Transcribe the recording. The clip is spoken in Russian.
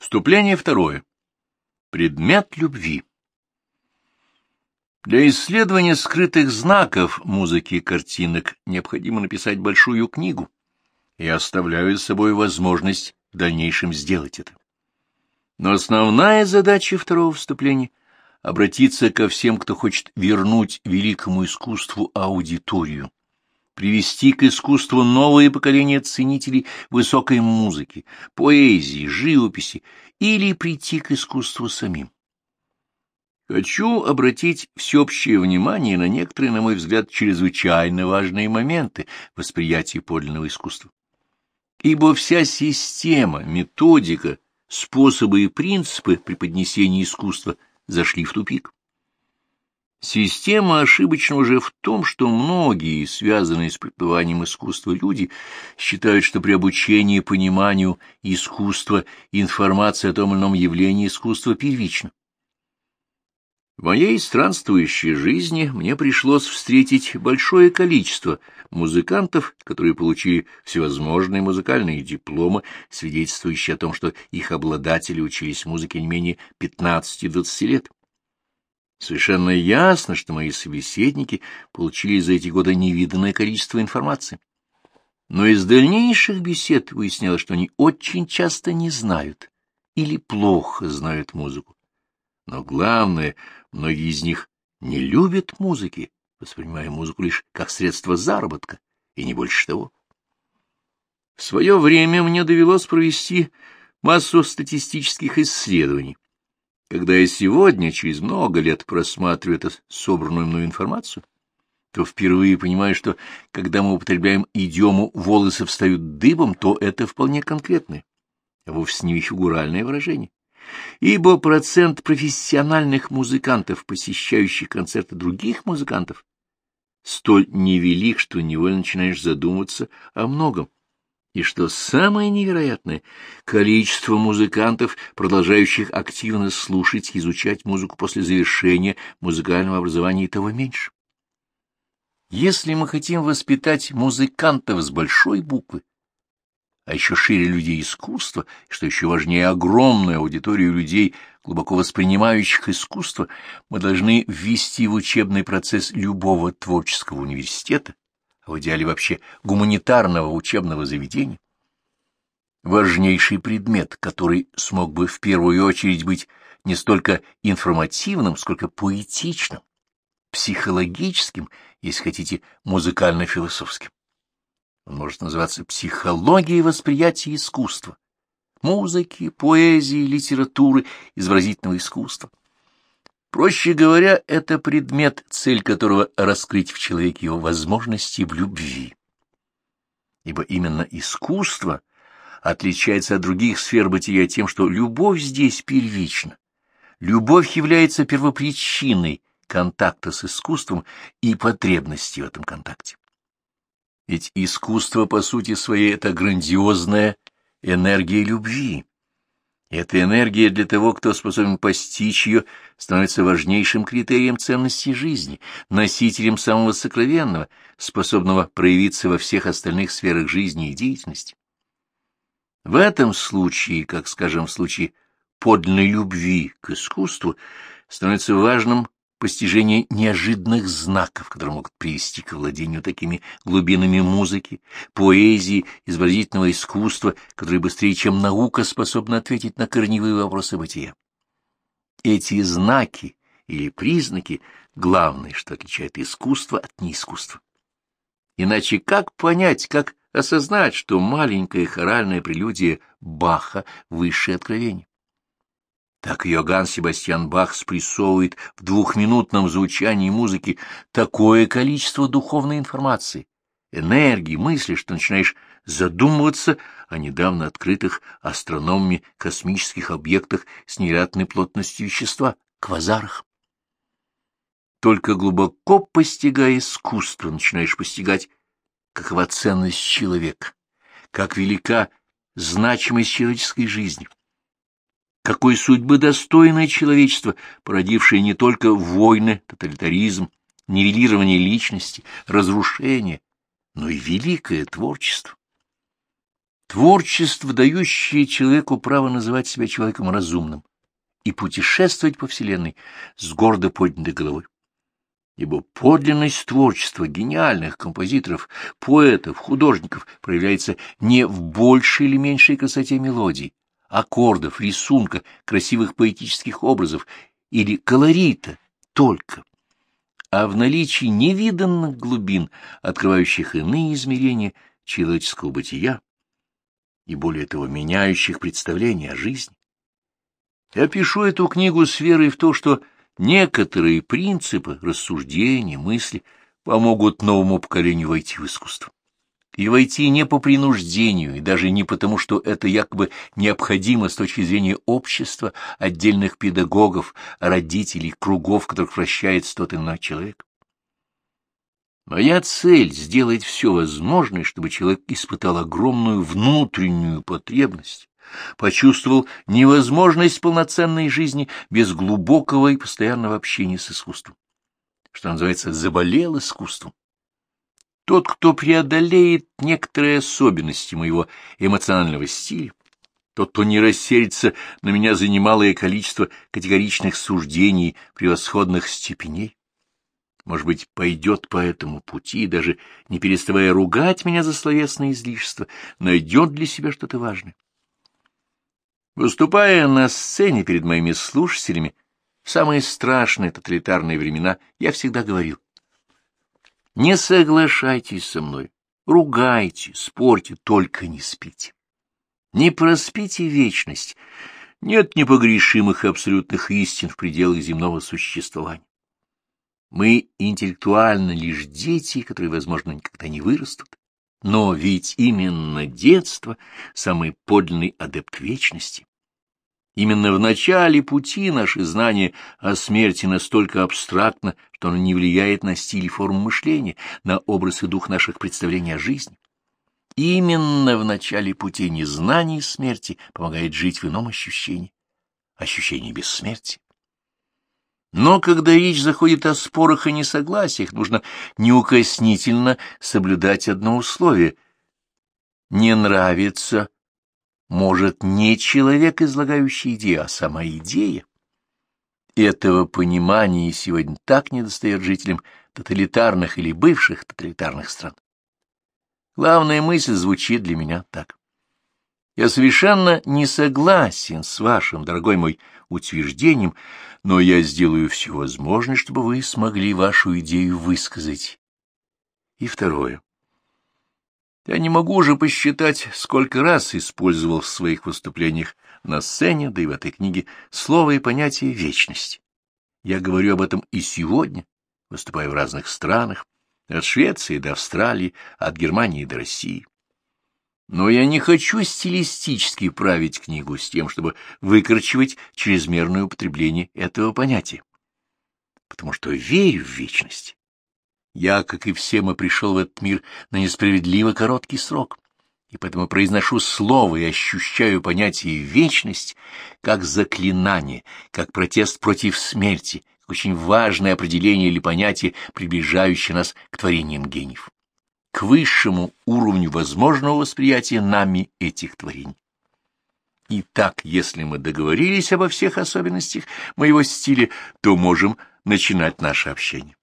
Вступление второе. Предмет любви. Для исследования скрытых знаков музыки и картинок необходимо написать большую книгу, и оставляю с собой возможность в дальнейшем сделать это. Но основная задача второго вступления — обратиться ко всем, кто хочет вернуть великому искусству аудиторию, привести к искусству новое поколение ценителей высокой музыки, поэзии, живописи или прийти к искусству самим. Хочу обратить всеобщее внимание на некоторые, на мой взгляд, чрезвычайно важные моменты восприятия подлинного искусства. Ибо вся система, методика, способы и принципы преподнесения искусства зашли в тупик. Система ошибочна уже в том, что многие, связанные с преподаванием искусства люди, считают, что при обучении пониманию искусства информация о том или ином явлении искусства первична. В моей странствующей жизни мне пришлось встретить большое количество музыкантов, которые получили всевозможные музыкальные дипломы, свидетельствующие о том, что их обладатели учились музыке не менее 15-20 лет. Совершенно ясно, что мои собеседники получили за эти годы невиданное количество информации. Но из дальнейших бесед выяснялось, что они очень часто не знают или плохо знают музыку. Но главное, многие из них не любят музыки, воспринимая музыку лишь как средство заработка, и не больше того. В свое время мне довелось провести массу статистических исследований, когда я сегодня, через много лет, просматриваю эту собранную мной информацию, то впервые понимаю, что когда мы употребляем идиому «волосы встают дыбом», то это вполне конкретное, а вовсе не фигуральное выражение. Ибо процент профессиональных музыкантов, посещающих концерты других музыкантов, столь невелик, что невольно начинаешь задумываться о многом. И что самое невероятное, количество музыкантов, продолжающих активно слушать и изучать музыку после завершения музыкального образования, того меньше. Если мы хотим воспитать музыкантов с большой буквы, а еще шире людей искусства, и, что еще важнее, огромную аудиторию людей, глубоко воспринимающих искусство, мы должны ввести в учебный процесс любого творческого университета, в идеале вообще гуманитарного учебного заведения, важнейший предмет, который смог бы в первую очередь быть не столько информативным, сколько поэтичным, психологическим, если хотите, музыкально-философским. Он может называться психологией восприятия искусства, музыки, поэзии, литературы, изобразительного искусства. Проще говоря, это предмет, цель которого — раскрыть в человеке его возможности в любви. Ибо именно искусство отличается от других сфер бытия тем, что любовь здесь первична. Любовь является первопричиной контакта с искусством и потребности в этом контакте. Ведь искусство, по сути своей, — это грандиозная энергия любви. Эта энергия для того, кто способен постичь ее, становится важнейшим критерием ценности жизни, носителем самого сокровенного, способного проявиться во всех остальных сферах жизни и деятельности. В этом случае, как, скажем, в случае подлинной любви к искусству, становится важным постижение неожиданных знаков, которые могут привести к владению такими глубинами музыки, поэзии, изобразительного искусства, которые быстрее, чем наука, способны ответить на корневые вопросы бытия. Эти знаки или признаки — главное, что отличает искусство от неискусства. Иначе как понять, как осознать, что маленькая хоральная прелюдия Баха — высшее откровение? Так Йоганн Себастьян Бах спрессовывает в двухминутном звучании музыки такое количество духовной информации, энергии, мысли, что начинаешь задумываться о недавно открытых астрономами космических объектах с невероятной плотностью вещества, квазарах. Только глубоко постигая искусство, начинаешь постигать, какова ценность человека, как велика значимость человеческой жизни — какой судьбы достойное человечество, породившее не только войны, тоталитаризм, нивелирование личности, разрушение, но и великое творчество. Творчество, дающее человеку право называть себя человеком разумным и путешествовать по Вселенной с гордо поднятой головой. Ибо подлинность творчества гениальных композиторов, поэтов, художников проявляется не в большей или меньшей красоте мелодий, аккордов, рисунка, красивых поэтических образов или колорита только, а в наличии невиданных глубин, открывающих иные измерения человеческого бытия и, более того, меняющих представление о жизни. Я пишу эту книгу с верой в то, что некоторые принципы, рассуждения, мысли помогут новому поколению войти в искусство и войти не по принуждению, и даже не потому, что это якобы необходимо с точки зрения общества, отдельных педагогов, родителей, кругов, которых вращается тот иной человек. Моя цель — сделать все возможное, чтобы человек испытал огромную внутреннюю потребность, почувствовал невозможность полноценной жизни без глубокого и постоянного общения с искусством, что называется «заболел искусством». Тот, кто преодолеет некоторые особенности моего эмоционального стиля, тот, кто не рассерится на меня за немалое количество категоричных суждений превосходных степеней, может быть, пойдет по этому пути, даже не переставая ругать меня за словесное излишество, найдет для себя что-то важное. Выступая на сцене перед моими слушателями в самые страшные тоталитарные времена, я всегда говорил, не соглашайтесь со мной, ругайте, спорьте, только не спите. Не проспите вечность. Нет непогрешимых абсолютных истин в пределах земного существования. Мы интеллектуально лишь дети, которые, возможно, никогда не вырастут. Но ведь именно детство — самый подлинный адепт вечности. Именно в начале пути наше знание о смерти настолько абстрактно, что оно не влияет на стиль и форму мышления, на образ и дух наших представлений о жизни. Именно в начале пути незнание смерти помогает жить в ином ощущении, ощущении бессмертия. Но когда речь заходит о спорах и несогласиях, нужно неукоснительно соблюдать одно условие. Не нравится может не человек, излагающий идею, а сама идея. Этого понимания сегодня так недостает жителям тоталитарных или бывших тоталитарных стран. Главная мысль звучит для меня так. Я совершенно не согласен с вашим, дорогой мой, утверждением, но я сделаю все возможное, чтобы вы смогли вашу идею высказать. И второе. Я не могу уже посчитать, сколько раз использовал в своих выступлениях на сцене, да и в этой книге, слово и понятие «вечность». Я говорю об этом и сегодня, выступая в разных странах, от Швеции до Австралии, от Германии до России. Но я не хочу стилистически править книгу с тем, чтобы выкорчевать чрезмерное употребление этого понятия, потому что верю в вечность я, как и все мы, пришел в этот мир на несправедливо короткий срок, и поэтому произношу слово и ощущаю понятие «вечность» как заклинание, как протест против смерти, как очень важное определение или понятие, приближающее нас к творениям гениев, к высшему уровню возможного восприятия нами этих творений. Итак, если мы договорились обо всех особенностях моего стиля, то можем начинать наше общение.